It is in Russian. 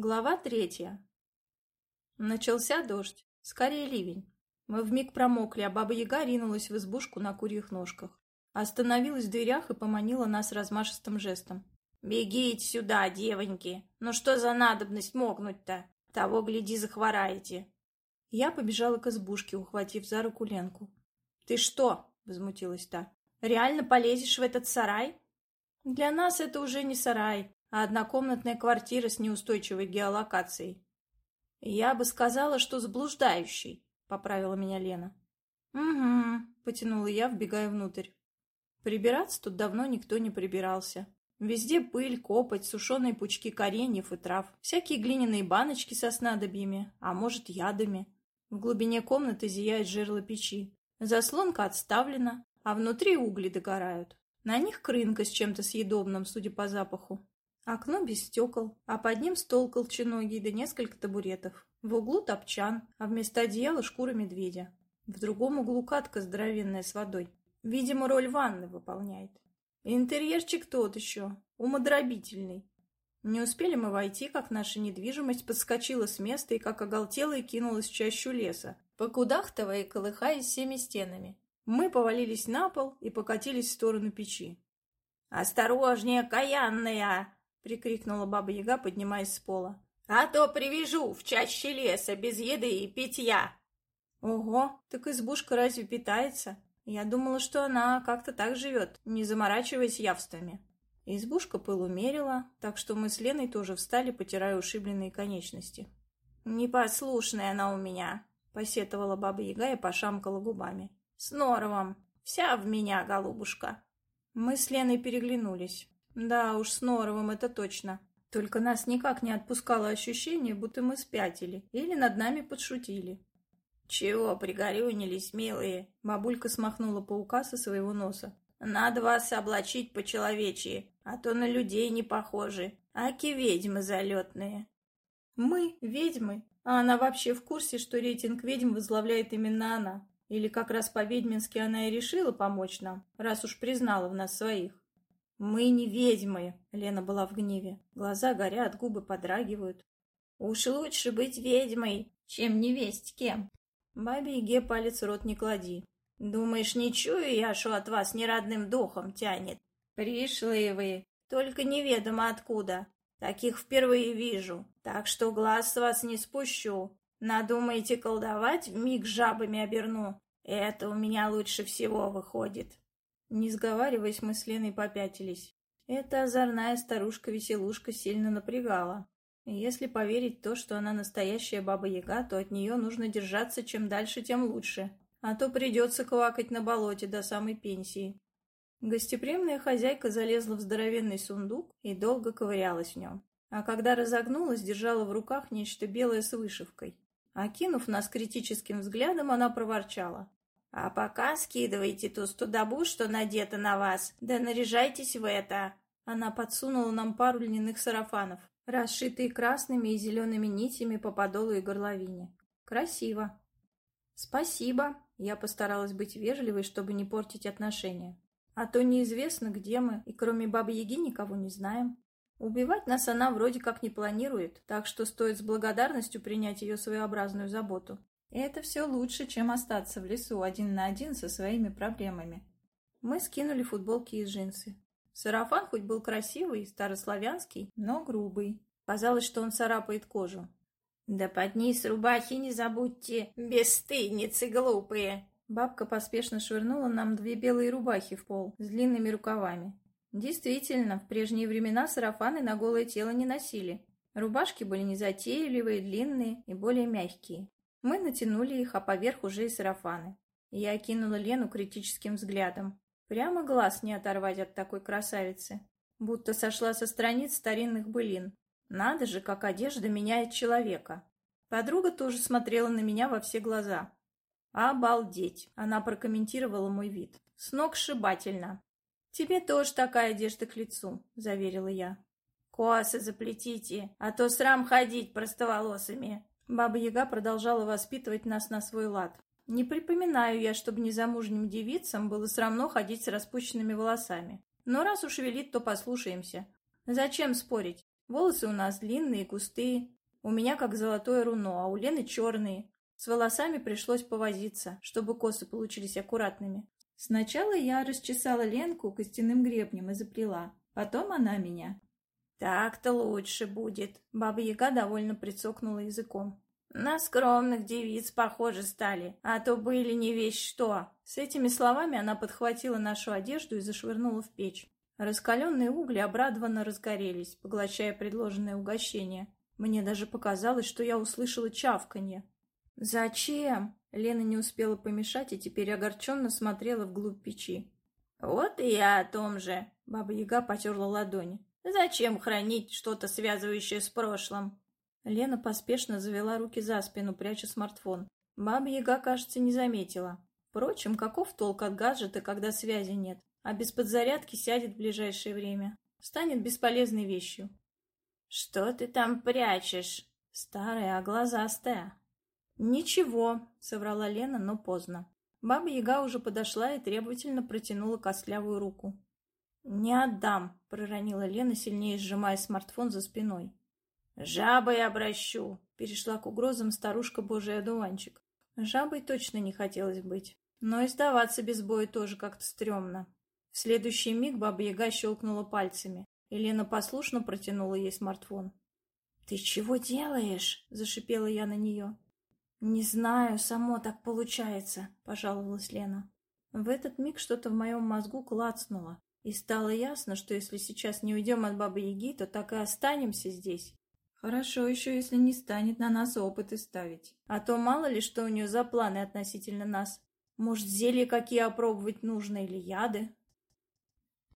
Глава третья. Начался дождь, скорее ливень. Мы вмиг промокли, а баба-яга ринулась в избушку на курьих ножках. Остановилась в дверях и поманила нас размашистым жестом. «Бегите сюда, девоньки! Ну что за надобность мокнуть-то? Того, гляди, захвораете!» Я побежала к избушке, ухватив за руку Ленку. «Ты что?» — возмутилась та. «Реально полезешь в этот сарай?» «Для нас это уже не сарай, а однокомнатная квартира с неустойчивой геолокацией. Я бы сказала, что заблуждающий, поправила меня Лена. Угу, потянула я, вбегая внутрь. Прибираться тут давно никто не прибирался. Везде пыль, копоть, сушеные пучки кореньев и трав, всякие глиняные баночки со снадобьями, а может, ядами. В глубине комнаты зияет жерло печи. Заслонка отставлена, а внутри угли догорают. На них крынка с чем-то съедобным, судя по запаху. Окно без стекол, а под ним стол колченогий да несколько табуретов. В углу топчан, а вместо одеяла шкура медведя. В другом углу катка здоровенная с водой. Видимо, роль ванны выполняет. Интерьерчик тот еще, умодробительный. Не успели мы войти, как наша недвижимость подскочила с места и как оголтела и кинулась в чащу леса, покудахтывая и колыхаясь всеми стенами. Мы повалились на пол и покатились в сторону печи. «Осторожнее, каянная!» — прикрикнула баба-яга, поднимаясь с пола. «А то привяжу в чаще леса без еды и питья!» «Ого, так избушка разве питается? Я думала, что она как-то так живет, не заморачиваясь явствами». Избушка пыл умерила, так что мы с Леной тоже встали, потирая ушибленные конечности. «Непослушная она у меня», — посетовала баба-яга и пошамкала губами. «С норовом! Вся в меня, голубушка!» Мы с Леной переглянулись. Да уж, с Норовым это точно. Только нас никак не отпускало ощущение, будто мы спятили или над нами подшутили. «Чего пригорюнились, милые?» Бабулька смахнула паука со своего носа. «Надо вас облачить по-человечьи, а то на людей не похожи, аки ведьмы залетные». «Мы ведьмы? А она вообще в курсе, что рейтинг ведьм возглавляет именно она? Или как раз по-ведьмински она и решила помочь нам, раз уж признала в нас своих?» «Мы не ведьмы!» — Лена была в гневе. Глаза горят, губы подрагивают. «Уж лучше быть ведьмой, чем не весть кем!» Бабе Еге палец в рот не клади. «Думаешь, не чую я, что от вас неродным духом тянет? Пришлые вы, только неведомо откуда. Таких впервые вижу, так что глаз с вас не спущу. Надумаете колдовать, миг жабами оберну. Это у меня лучше всего выходит». Не сговариваясь, мы с Леной попятились. Эта озорная старушка-веселушка сильно напрягала. Если поверить то, что она настоящая баба-яга, то от нее нужно держаться чем дальше, тем лучше. А то придется квакать на болоте до самой пенсии. Гостеприимная хозяйка залезла в здоровенный сундук и долго ковырялась в нем. А когда разогнулась, держала в руках нечто белое с вышивкой. Окинув нас критическим взглядом, она проворчала. А пока скидывайте ту студобу, что надета на вас, да наряжайтесь в это. Она подсунула нам пару льняных сарафанов, расшитые красными и зелеными нитями по подолу и горловине. Красиво. Спасибо. Я постаралась быть вежливой, чтобы не портить отношения. А то неизвестно, где мы, и кроме Бабы-Яги никого не знаем. Убивать нас она вроде как не планирует, так что стоит с благодарностью принять ее своеобразную заботу. Это все лучше, чем остаться в лесу один на один со своими проблемами. Мы скинули футболки и джинсы. Сарафан хоть был красивый, старославянский, но грубый. Казалось, что он царапает кожу. «Да под низ рубахи не забудьте, бесстыдницы глупые!» Бабка поспешно швырнула нам две белые рубахи в пол с длинными рукавами. Действительно, в прежние времена сарафаны на голое тело не носили. Рубашки были незатейливые, длинные и более мягкие. Мы натянули их, а поверх уже и сарафаны. Я окинула Лену критическим взглядом. Прямо глаз не оторвать от такой красавицы. Будто сошла со страниц старинных былин. Надо же, как одежда меняет человека. Подруга тоже смотрела на меня во все глаза. «Обалдеть!» — она прокомментировала мой вид. «С ног сшибательно!» «Тебе тоже такая одежда к лицу», — заверила я. «Косы заплетите, а то срам ходить простоволосыми!» Баба-яга продолжала воспитывать нас на свой лад. Не припоминаю я, чтобы незамужним девицам было срамно ходить с распущенными волосами. Но раз уж велит, то послушаемся. Зачем спорить? Волосы у нас длинные, густые. У меня как золотое руно, а у Лены черные. С волосами пришлось повозиться, чтобы косы получились аккуратными. Сначала я расчесала Ленку костяным гребнем и заплела. Потом она меня. «Так-то лучше будет», — Баба-Яга довольно прицокнула языком. «На скромных девиц похожи стали, а то были не весь что». С этими словами она подхватила нашу одежду и зашвырнула в печь. Раскаленные угли обрадованно разгорелись, поглощая предложенное угощение. Мне даже показалось, что я услышала чавканье. «Зачем?» Лена не успела помешать и теперь огорченно смотрела вглубь печи. «Вот и я о том же!» Баба Яга потерла ладони. «Зачем хранить что-то, связывающее с прошлым?» Лена поспешно завела руки за спину, пряча смартфон. Баба Яга, кажется, не заметила. Впрочем, каков толк от гаджета, когда связи нет, а без подзарядки сядет в ближайшее время? Станет бесполезной вещью. «Что ты там прячешь?» «Старая, а глазастая». «Ничего», — соврала Лена, но поздно. Баба-яга уже подошла и требовательно протянула костлявую руку. «Не отдам», — проронила Лена, сильнее сжимая смартфон за спиной. «Жабой обращу», — перешла к угрозам старушка Божий одуванчик. Жабой точно не хотелось быть, но и сдаваться без боя тоже как-то стрёмно. В следующий миг Баба-яга щелкнула пальцами, и Лена послушно протянула ей смартфон. «Ты чего делаешь?» — зашипела я на нее. «Не знаю, само так получается», — пожаловалась Лена. В этот миг что-то в моем мозгу клацнуло, и стало ясно, что если сейчас не уйдем от Бабы-Яги, то так и останемся здесь. Хорошо еще, если не станет на нас опыты ставить. А то мало ли, что у нее за планы относительно нас. Может, зелья какие опробовать нужно или яды.